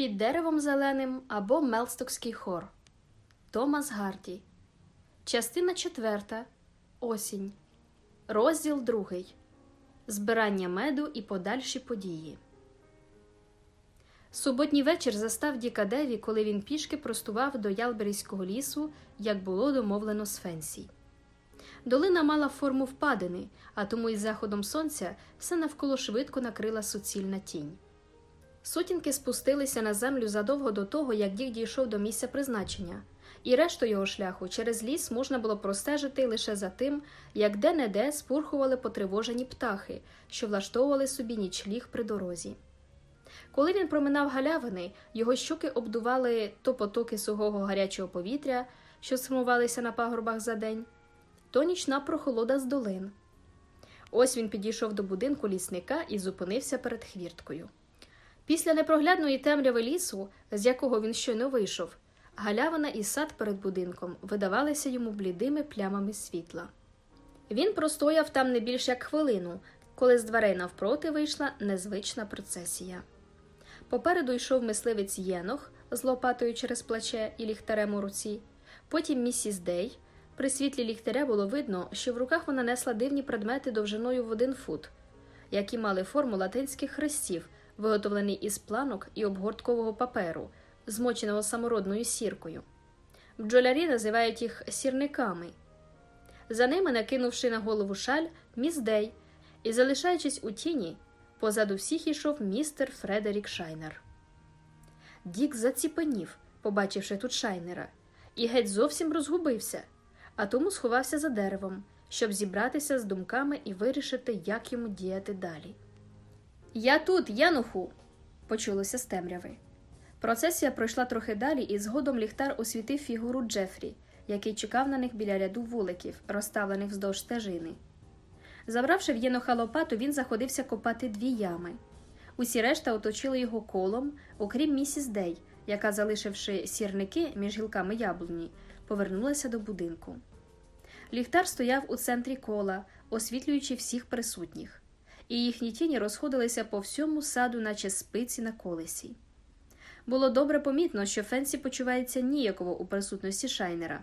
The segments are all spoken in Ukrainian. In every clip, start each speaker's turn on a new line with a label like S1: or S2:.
S1: Під деревом зеленим або Мелстокський хор. Томас Гарді. Частина четверта. Осінь. Розділ другий. Збирання меду і подальші події. Суботній вечір застав Діка Деві, коли він пішки простував до Ялберійського лісу, як було домовлено з Фенсі. Долина мала форму впадини, а тому із заходом сонця все навколо швидко накрила суцільна тінь. Сутінки спустилися на землю задовго до того, як Дік дійшов до місця призначення, і решту його шляху через ліс можна було простежити лише за тим, як де-не-де спурхували потривожені птахи, що влаштовували собі нічліг при дорозі. Коли він проминав галявини, його щоки обдували то потоки сухого гарячого повітря, що сформувалися на пагорбах за день, то нічна прохолода з долин. Ось він підійшов до будинку лісника і зупинився перед хвірткою. Після непроглядної темряви лісу, з якого він щойно вийшов, галявина і сад перед будинком видавалися йому блідими плямами світла. Він простояв там не більш як хвилину, коли з дверей навпроти вийшла незвична процесія. Попереду йшов мисливець Єнох з лопатою через плече і ліхтарем у руці, потім місіс Дей. При світлі ліхтаря було видно, що в руках вона несла дивні предмети довжиною в один фут, які мали форму латинських хрестів, виготовлені із планок і обгорткового паперу, змоченого самородною сіркою. Бджолярі називають їх сірниками. За ними, накинувши на голову шаль, міс Дей, і, залишаючись у тіні, позаду всіх ішов містер Фредерік Шайнер. Дік заціпенів, побачивши тут шайнера, і геть зовсім розгубився, а тому сховався за деревом, щоб зібратися з думками і вирішити, як йому діяти далі. Я тут, Януху, почулося з темряви. Процесія пройшла трохи далі, і згодом ліхтар освітив фігуру Джефрі, який чекав на них біля ряду вуликів, розставлених вздовж стежини. Забравши в єноха лопату, він заходився копати дві ями. Усі решта оточили його колом, окрім місіс Дей, яка, залишивши сірники між гілками яблуні, повернулася до будинку. Ліхтар стояв у центрі кола, освітлюючи всіх присутніх, і їхні тіні розходилися по всьому саду, наче спиці на колесі. Було добре помітно, що Фенсі почувається ніяково у присутності шайнера,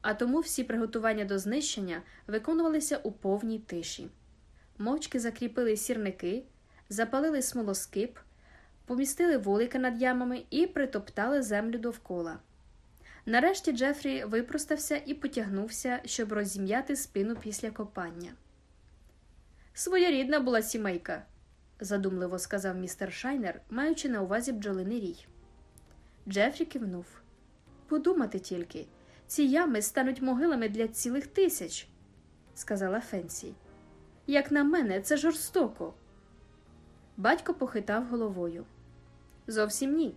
S1: а тому всі приготування до знищення виконувалися у повній тиші. Мовчки закріпили сірники, запалили смолоскип, помістили вулики над ямами і притоптали землю довкола. Нарешті Джефрі випростався і потягнувся, щоб розім'яти спину після копання. Своєрідна була сімейка, задумливо сказав містер Шайнер, маючи на увазі бджолиний рій. Джефрі кивнув. Подумати тільки, ці ями стануть могилами для цілих тисяч, сказала Фенсі. Як на мене, це жорстоко. Батько похитав головою. Зовсім ні,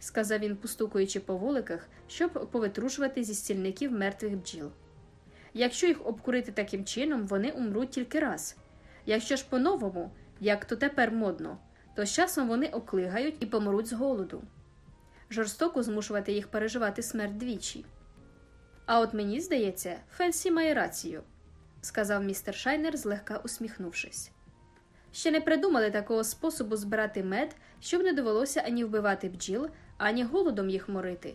S1: сказав він, постукуючи по вуликах, щоб повитрушувати зі стільників мертвих бджіл. Якщо їх обкурити таким чином, вони умруть тільки раз. Якщо ж по-новому, як то тепер модно, то з часом вони оклигають і помруть з голоду. Жорстоко змушувати їх переживати смерть двічі. А от мені здається, Фенсі має рацію, сказав містер Шайнер, злегка усміхнувшись. Ще не придумали такого способу збирати мед, щоб не довелося ані вбивати бджіл, ані голодом їх морити,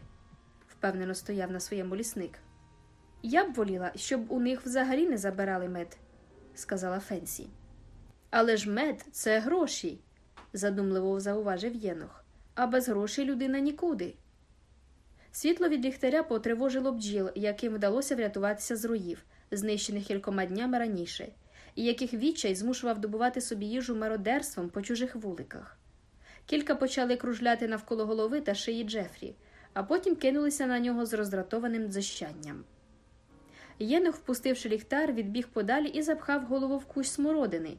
S1: впевнено стояв на своєму лісник. Я б воліла, щоб у них взагалі не забирали мед, сказала Фенсі. Але ж мед це гроші, задумливо зауважив Єнох, а без грошей людина нікуди. Світло від ліхтаря потривожило бджіл, яким вдалося врятуватися з руїв, знищених кількома днями раніше, і яких відчай змушував добувати собі їжу мародерством по чужих вуликах. Кілька почали кружляти навколо голови та шиї Джефрі, а потім кинулися на нього з роздратованим дзищанням. Єнох, впустивши ліхтар, відбіг подалі і запхав голову в кущ смородини.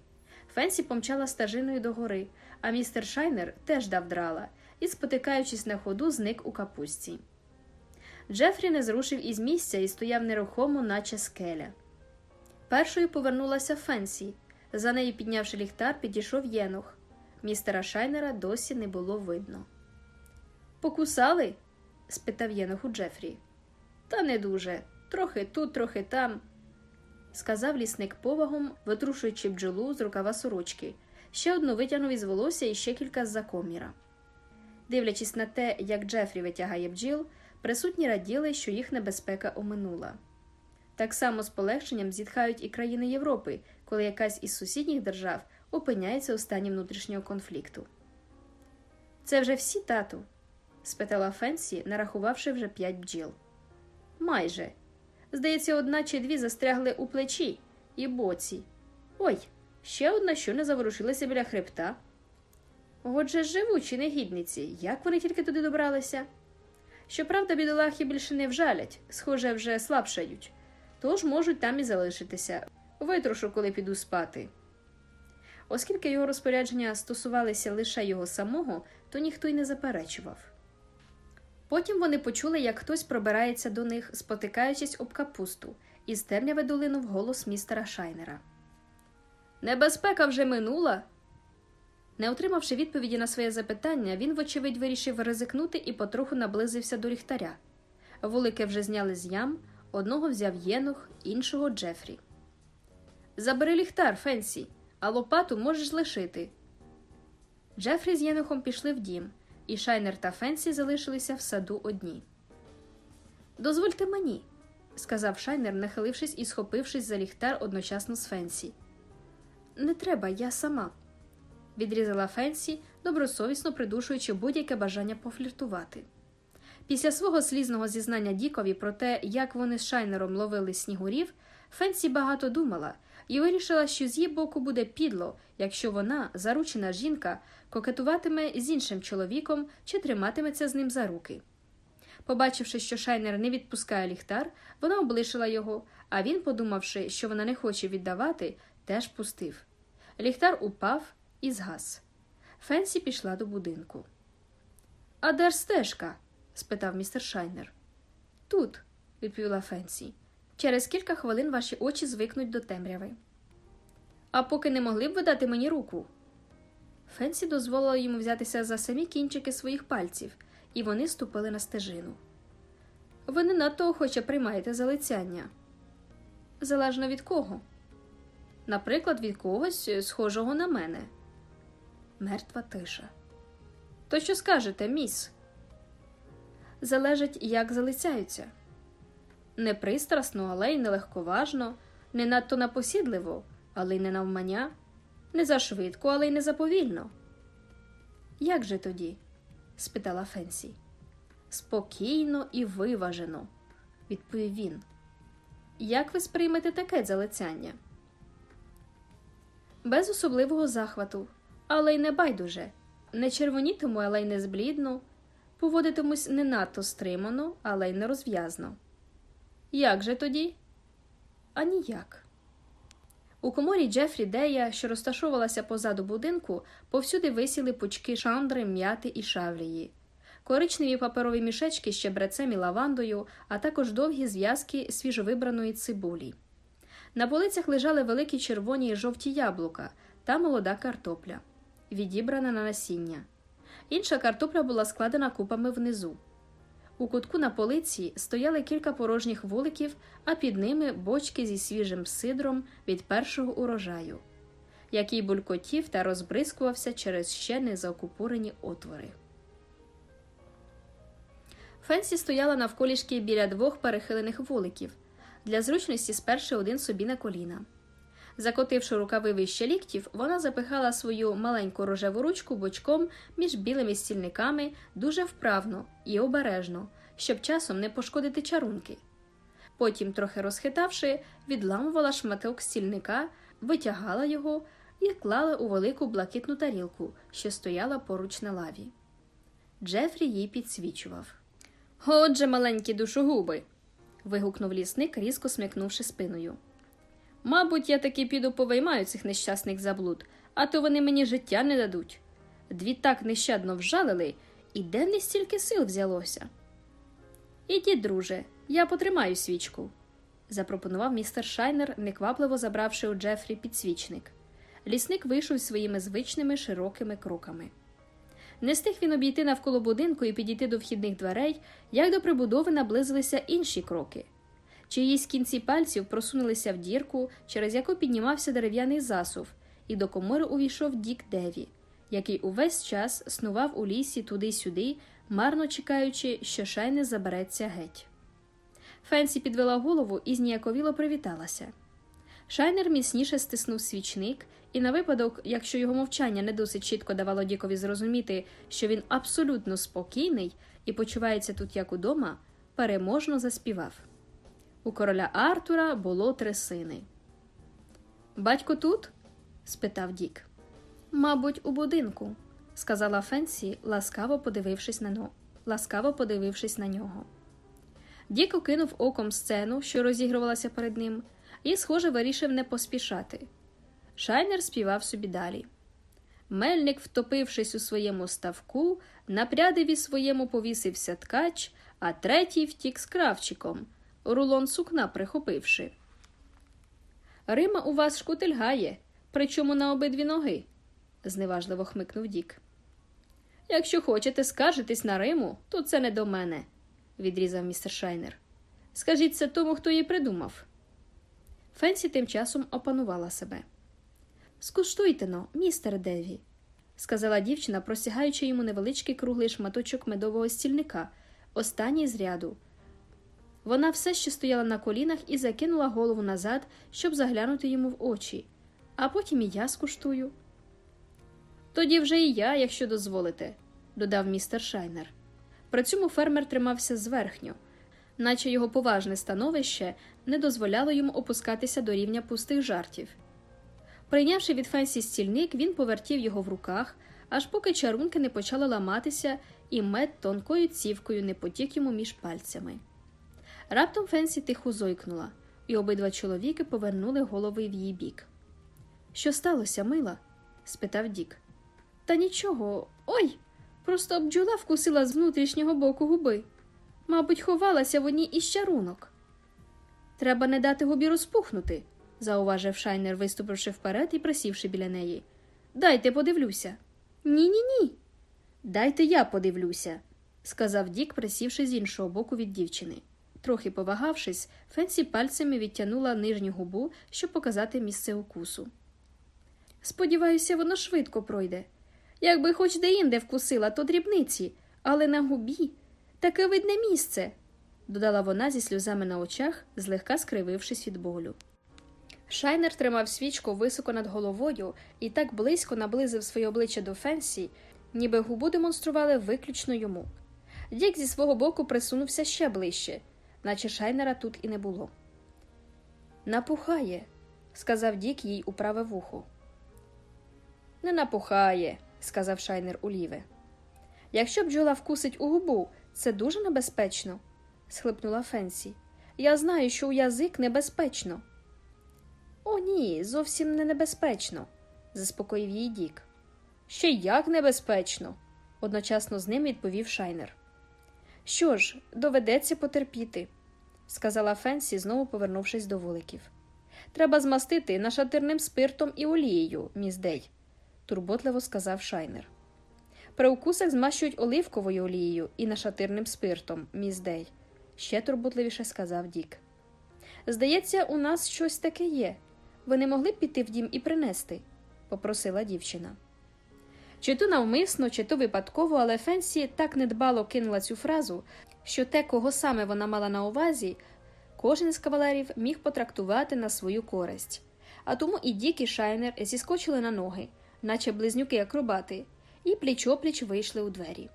S1: Фенсі помчала стежиною догори, а містер Шайнер теж дав драла і, спотикаючись на ходу, зник у капусті. Джефрі не зрушив із місця і стояв нерухомо, наче скеля. Першою повернулася Фенсі. За нею, піднявши ліхтар, підійшов єнох. Містера Шайнера досі не було видно. Покусали? спитав єнох у Джефрі. Та не дуже. Трохи тут, трохи там, сказав лісник повагом, витрушуючи бджолу з рукава сорочки, ще одну витягнув із волосся і ще кілька з-за коміра. Дивлячись на те, як Джефрі витягає бджіл, присутні раділи, що їх небезпека оминула. Так само з полегшенням зітхають і країни Європи, коли якась із сусідніх держав опиняється у стані внутрішнього конфлікту. Це вже всі тату? спитала Фенсі, нарахувавши вже п'ять бджіл. Майже. Здається, одна чи дві застрягли у плечі і боці. Ой, ще одна, що не заворушилася біля хребта. Отже, живучі негідниці, як вони тільки туди добралися? Щоправда, бідолахи більше не вжалять, схоже, вже слабшають, тож можуть там і залишитися. Витрушу, коли піду спати. Оскільки його розпорядження стосувалися лише його самого, то ніхто й не заперечував. Потім вони почули, як хтось пробирається до них, спотикаючись об капусту, і з темряви долинув голос містера Шайнера. Небезпека вже минула. Не отримавши відповіді на своє запитання, він, вочевидь, вирішив ризикнути і потроху наблизився до ліхтаря. Вулики вже зняли з ям, одного взяв Єнух, іншого Джефрі. Забери ліхтар, Фенсі, а лопату можеш лишити. Джефрі з Єнохом пішли в дім, і Шайнер та Фенсі залишилися в саду одні. Дозвольте мені, сказав Шайнер, нахилившись і схопившись за ліхтар одночасно з Фенсі. Не треба, я сама, відрізала Фенсі, добросовісно придушуючи будь-яке бажання пофліртувати. Після свого слізного зізнання Дікові про те, як вони з Шайнером ловили снігурів, Фенсі багато думала і вирішила, що з її боку буде підло, якщо вона, заручена жінка, кокетуватиме з іншим чоловіком чи триматиметься з ним за руки. Побачивши, що Шайнер не відпускає ліхтар, вона облишила його, а він, подумавши, що вона не хоче віддавати, теж пустив. Ліхтар упав і згас. Фенсі пішла до будинку. А де ж стежка? спитав містер Шайнер. Тут, відповіла Фенсі. Через кілька хвилин ваші очі звикнуть до темряви. А поки не могли б ви дати мені руку. Фенсі дозволила йому взятися за самі кінчики своїх пальців, і вони ступили на стежину. Ви не надто охоче приймаєте залицяння. Залежно від кого? Наприклад, від когось схожого на мене. Мертва тиша. То що скажете, міс? Залежить, як залицяються. Не пристрасно, але й нелегковажно, не надто напосідливо, але й не навмання, не зашвидко, але й не заповільно. Як же тоді? спитала Фенсі. Спокійно і виважено, відповів він. Як ви сприймете таке залицяння? Без особливого захвату, але й не байдуже, не червонітиму, але й не зблідну, поводитимусь не надто стримано, але й не розв'язно. Як же тоді? А ніяк. У коморі Джефрі Дея, що розташовувалася позаду будинку, повсюди висіли пучки шандри, м'яти і шавлії, коричневі паперові мішечки з чебрецем і лавандою, а також довгі зв'язки свіжовибраної цибулі. На полицях лежали великі червоні й жовті яблука та молода картопля, відібрана на насіння. Інша картопля була складена купами внизу. У кутку на полиці стояли кілька порожніх вуликів, а під ними бочки зі свіжим сидром від першого урожаю, який булькотів та розбризкувався через ще не заокупорені отвори. Фенсі стояла навколішки біля двох перехилених вуликів, для зручності сперши один собі на коліна. Закотивши рукави вище ліктів, вона запихала свою маленьку рожеву ручку бочком між білими стільниками дуже вправно і обережно, щоб часом не пошкодити чарунки. Потім, трохи розхитавши, відламувала шматок стільника, витягала його і клала у велику блакитну тарілку, що стояла поруч на лаві. Джефрі їй підсвічував. Отже, маленькі душогуби. вигукнув лісник, різко смикнувши спиною. Мабуть, я таки піду повиймаю цих нещасних заблуд, а то вони мені життя не дадуть. Дві так нещадно вжалили, і де не стільки сил взялося. Ідіть, друже, я потримаю свічку, запропонував містер Шайнер, неквапливо забравши у Джефрі підсвічник. Лісник вийшов своїми звичними широкими кроками. Не встиг він обійти навколо будинку і підійти до вхідних дверей, як до прибудови наблизилися інші кроки. Чиїсь кінці пальців просунулися в дірку, через яку піднімався дерев'яний засув, і до комори увійшов Дік Деві, який увесь час снував у лісі туди-сюди, марно чекаючи, що Шайнер забереться геть. Фенсі підвела голову і зніяковіло привіталася. Шайнер міцніше стиснув свічник, і на випадок, якщо його мовчання не досить чітко давало Дікові зрозуміти, що він абсолютно спокійний і почувається тут як удома, переможно заспівав. У короля Артура було три сини. Батько тут? спитав Дік. Мабуть, у будинку, сказала Фенсі, ласкаво подивившись на ласкаво подивившись на нього. Дік окинув оком сцену, що розігрувалася перед ним, і, схоже, вирішив не поспішати. Шайнер співав собі далі. Мельник, втопившись у своєму ставку, на прядиві своєму повісився ткач, а третій втік з кравчиком, рулон сукна прихопивши. Рима у вас шкутильгає, причому на обидві ноги, зневажливо хмикнув Дік. Якщо хочете скаржитись на Риму, то це не до мене, відрізав містер Шайнер. Скажіть це тому, хто її придумав. Фенсі тим часом опанувала себе. Скуштуйте-но, містер Деві, сказала дівчина, простягаючи йому невеличкий круглий шматочок медового стільника, останній з ряду. Вона все ще стояла на колінах і закинула голову назад, щоб заглянути йому в очі, а потім і я скуштую. Тоді вже і я, якщо дозволите, додав містер Шайнер. При цьому фермер тримався зверхньо, наче його поважне становище не дозволяло йому опускатися до рівня пустих жартів. Прийнявши від Фенсі стільник, він повертів його в руках, аж поки чарунки не почали ламатися, і мед тонкою цівкою не потік йому між пальцями. Раптом Фенсі тихо зойкнула, і обидва чоловіки повернули голови в її бік. Що сталося, мила? спитав Дік. Та нічого. Ой! Просто бджола вкусила з внутрішнього боку губи. Мабуть, ховалася в одній із чарунок. Треба не дати губі розпухнути, зауважив Шайнер, виступивши вперед і присівши біля неї. Дайте подивлюся. Ні, ні, ні. Дайте я подивлюся, сказав Дік, присівши з іншого боку від дівчини. Трохи повагавшись, Фенсі пальцями відтягнула нижню губу, щоб показати місце укусу. Сподіваюся, воно швидко пройде. Якби хоч де-інде вкусила, то дрібниці, але на губі таке видне місце, додала вона зі сльозами на очах, злегка скривившись від болю. Шайнер тримав свічку високо над головою і так близько наблизив своє обличчя до Фенсі, ніби губу демонстрували виключно йому. Дік зі свого боку присунувся ще ближче, наче Шайнера тут і не було. Напухає, сказав Дік їй у праве вухо. Не напухає, сказав Шайнер у ліве. Якщо бджола вкусить у губу, це дуже небезпечно, схлипнула Фенсі. Я знаю, що у язик небезпечно. О, ні, зовсім не небезпечно, заспокоїв її Дік. Ще як небезпечно, одночасно з ним відповів Шайнер. Що ж, доведеться потерпіти, сказала Фенсі, знову повернувшись до вуликів. Треба змастити нашатирним спиртом і олією, міс Дей турботливо сказав Шайнер. При укусах змащують оливковою олією і нашатирним спиртом, міс Дей, ще турботливіше сказав Дік. Здається, у нас щось таке є. Ви не могли б піти в дім і принести? попросила дівчина. Чи то навмисно, чи то випадково, але Фенсі так недбало кинула цю фразу, що те, кого саме вона мала на увазі, кожен з кавалерів міг потрактувати на свою користь. А тому і Дік і Шайнер зіскочили на ноги, наче близнюки акробати, і пліч-опліч вийшли у двері.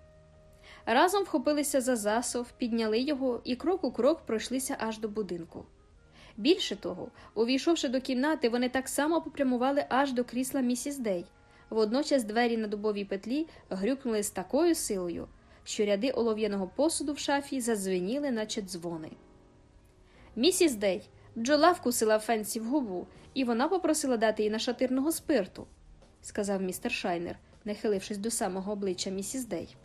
S1: Разом вхопилися за засов, підняли його і крок у крок пройшлися аж до будинку. Більше того, увійшовши до кімнати, вони так само попрямували аж до крісла місіс Дей. Водночас двері на дубовій петлі грюкнули з такою силою, що ряди олов'яного посуду в шафі задзвеніли, наче дзвони. Місіс Дей бджола вкусила Фенсі в губу, і вона попросила дати їй нашатирного спирту сказав містер Шайнер, нахилившись до самого обличчя місіс Дей.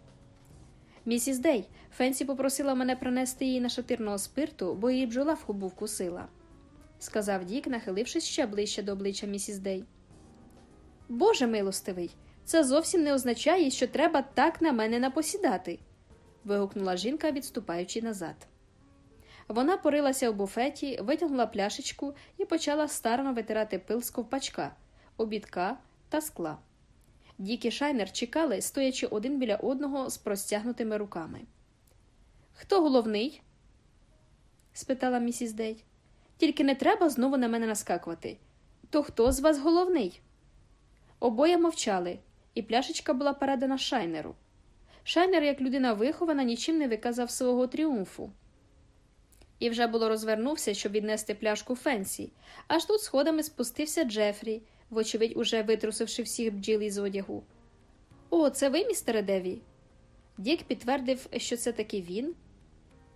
S1: Місіс Дей, Фенсі попросила мене принести їй нашатирного спирту, бо її бджола в губу вкусила, сказав Дік, нахилившись ще ближче до обличчя місіс Дей. Боже милостивий, це зовсім не означає, що треба так на мене напосідати. вигукнула жінка, відступаючи назад. Вона порилася у буфеті, витягнула пляшечку і почала старано витирати пил з ковпачка, обідка та скла. Дік і Шайнер чекали, стоячи один біля одного з простягнутими руками. Хто головний? спитала місіс Дей. Тільки не треба знову на мене наскакувати. То хто з вас головний? Обоє мовчали, і пляшечка була передана Шайнеру. Шайнер, як людина вихована, нічим не виказав свого тріумфу. І вже було розвернувся, щоб віднести пляшку Фенсі, аж тут сходами спустився Джефрі, вочевидь, уже витрусивши всіх бджіл із одягу. О, це ви, містере Деві? Дік підтвердив, що це таки він,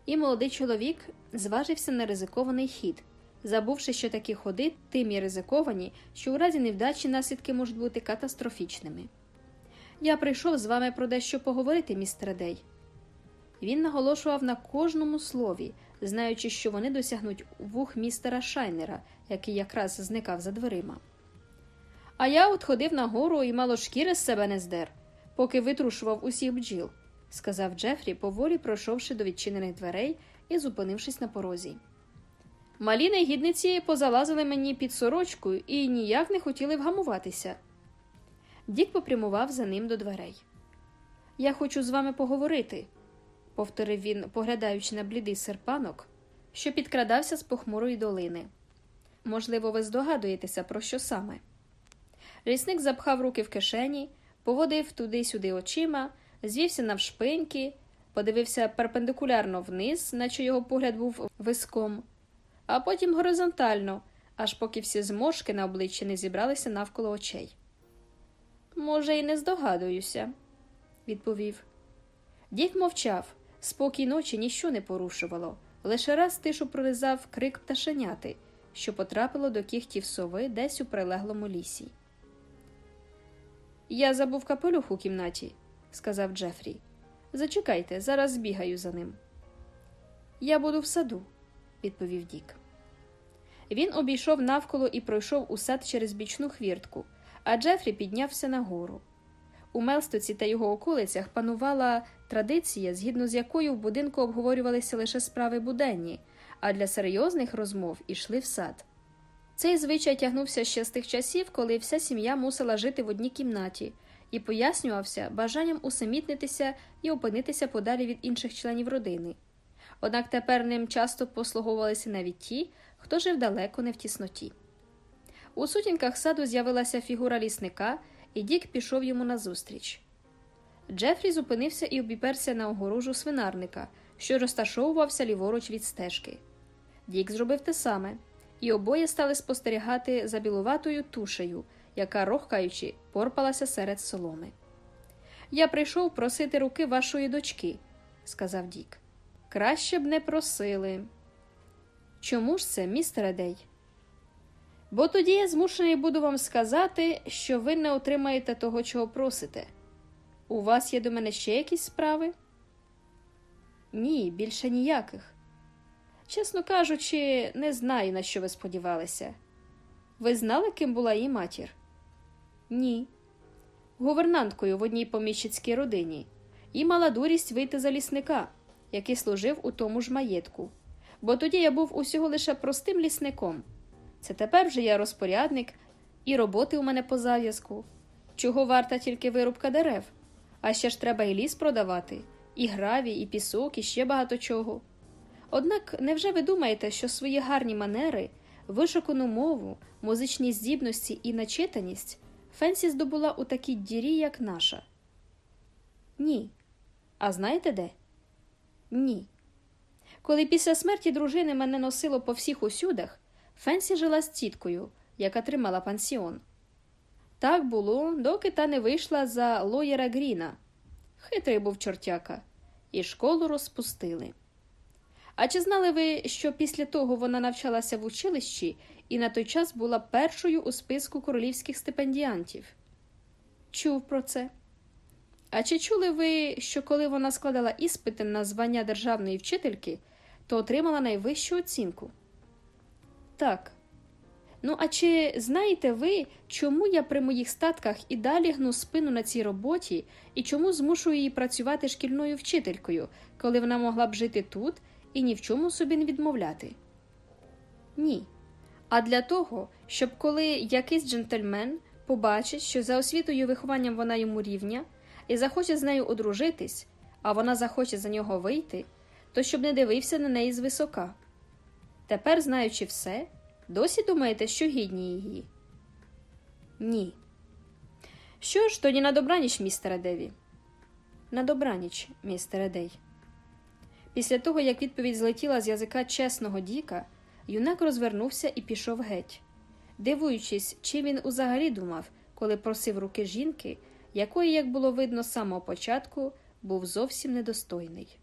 S1: і молодий чоловік зважився на ризикований хід, забувши, що такі ходи тим і ризиковані, що у разі невдачі наслідки можуть бути катастрофічними. Я прийшов з вами про дещо поговорити, містер Дей. Він наголошував на кожному слові, знаючи, що вони досягнуть вух містера Шайнера, який якраз зникав за дверима. А я от ходив нагору і мало шкіри з себе не здер, поки витрушував усіх бджіл, сказав Джефрі, поволі пройшовши до відчинених дверей і зупинившись на порозі. Малі негідниці позалазили мені під сорочку і ніяк не хотіли вгамуватися. Дік попрямував за ним до дверей. Я хочу з вами поговорити, повторив він, поглядаючи на блідий серпанок, що підкрадався з похмурої долини. Можливо, ви здогадуєтеся, про що саме. Лісник запхав руки в кишені, поводив туди-сюди очима, звівся навшпиньки, подивився перпендикулярно вниз, наче його погляд був виском, а потім горизонтально, аж поки всі зморшки на обличчі не зібралися навколо очей. Може, і не здогадуюся, відповів. Дік мовчав, спокій ночі ніщо не порушувало, лише раз тишу проризав крик пташеняти, що потрапило до кіхтів сови десь у прилеглому лісі. Я забув капелюх у кімнаті, сказав Джефрі. Зачекайте, зараз збігаю за ним. Я буду в саду, відповів Дік. Він обійшов навколо і пройшов у сад через бічну хвіртку, а Джефрі піднявся нагору. У Мелстоці та його околицях панувала традиція, згідно з якою в будинку обговорювалися лише справи буденні, а для серйозних розмов ішли в сад. Цей звичай тягнувся ще з тих часів, коли вся сім'я мусила жити в одній кімнаті, і пояснювався бажанням усамітнитися і опинитися подалі від інших членів родини. Однак тепер ним часто послуговувалися навіть ті, хто жив далеко не в тісноті. У сутінках саду з'явилася фігура лісника, і Дік пішов йому назустріч. Джефрі зупинився і обіперся на огорожу свинарника, що розташовувався ліворуч від стежки. Дік зробив те саме, і обоє стали спостерігати за білуватою тушею, яка, рохкаючи, порпалася серед соломи. Я прийшов просити руки вашої дочки, сказав Дік. Краще б не просили. Чому ж це, містере Дей? Бо тоді я змушений буду вам сказати, що ви не отримаєте того, чого просите. У вас є до мене ще якісь справи? Ні, більше ніяких. Чесно кажучи, не знаю, на що ви сподівалися. Ви знали, ким була її матір? Ні. Гувернанткою в одній поміщицькій родині і мала дурість вийти за лісника, який служив у тому ж маєтку. Бо тоді я був усього лише простим лісником. Це тепер вже я розпорядник, і роботи у мене по зав'язку. Чого варта тільки вирубка дерев, а ще ж треба і ліс продавати, і гравій, і пісок, і ще багато чого. Однак невже ви думаєте, що свої гарні манери, вишукану мову, музичні здібності і начитаність Фенсі здобула у такій дірі, як наша? Ні. А знаєте де? Ні. Коли після смерті дружини мене носило по всіх усюдах, Фенсі жила з тіткою, яка тримала пансіон. Так було, доки та не вийшла за лоєра Гріна. Хитрий був чортяка, і школу розпустили. А чи знали ви, що після того вона навчалася в училищі і на той час була першою у списку королівських стипендіантів? Чув про це. А чи чули ви, що коли вона складала іспити на звання державної вчительки, то отримала найвищу оцінку? Так. Ну, а чи знаєте ви, чому я при моїх статках і далі гну спину на цій роботі, і чому змушую її працювати шкільною вчителькою, коли вона могла б жити тут і ні в чому собі не відмовляти? Ні. А для того, щоб коли якийсь джентльмен побачить, що за освітою і вихованням вона йому рівня, і захоче з нею одружитись, а вона захоче за нього вийти, то щоб не дивився на неї звисока. Тепер, знаючи все, досі думаєте, що гідні її? Ні. Що ж, тоді на добраніч, містере Деві? На добраніч, містере Дей. Після того, як відповідь злетіла з язика чесного Діка, юнак розвернувся і пішов геть, дивуючись, чи він узагалі думав, коли просив руки жінки, якої, як було видно з самого початку, був зовсім недостойний.